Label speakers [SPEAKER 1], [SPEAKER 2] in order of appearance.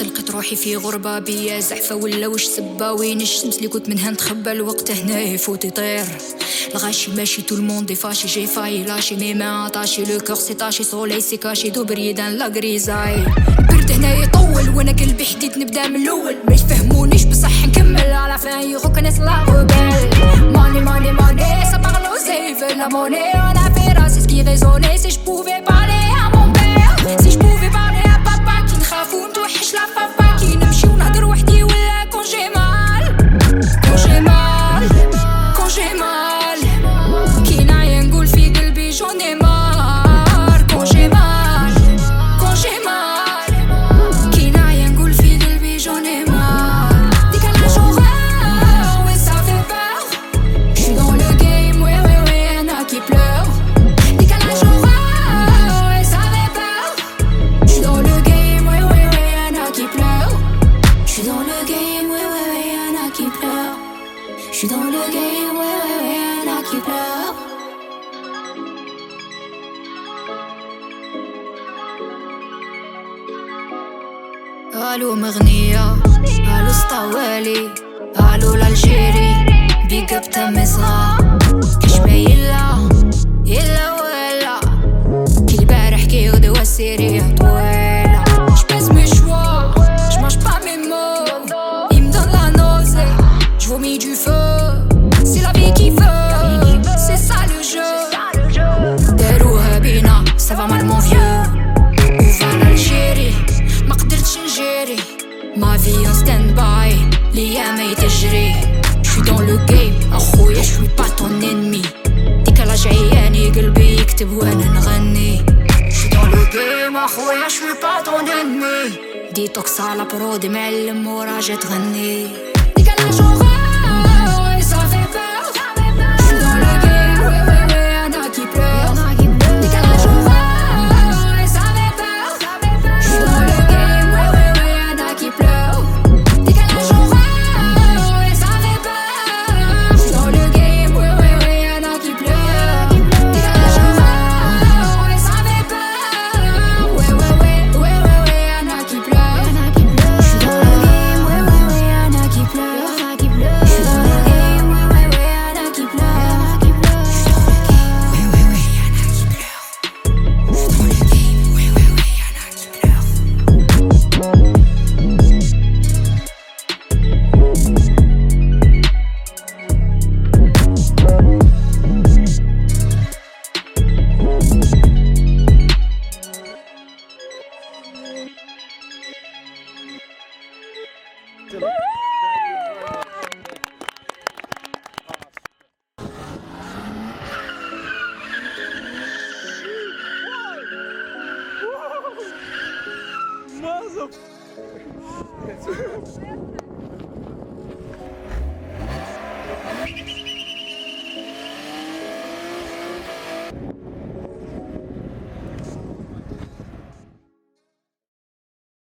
[SPEAKER 1] حتى لقيت روحي في غربة بيا زحفة ولا وش سبا وين الشمس اللي كنت منها؟ نتخبى الوقت هنا يفوت يطير الغاشي ماشي تو الموند فاشي جي فاي. لاشي مي ما طاشي لو كور سي طاشي سولي سي كاشي دو بريدان لا غريزاي برد هنا يطول وأنا قلبي حديد نبدأ من الأول. ما يفهمونيش بصح نكمل على فين يغوكنس لا غوبال ماني ماني ماني سا بارلو سيف لا موني أنا في راسي سكي ريزوني ألو مغنية ألو سطوالي ألو الالجيري ليامي تجري شوي دون لو جيم اخويا شوي با طون انمي ديكالاج عياني قلبي يكتب وانا نغني شوي دون لو جيم اخويا شوي با طون انمي ديتوكس على برودي معلم وراجع تغني ديكالاج Nossa!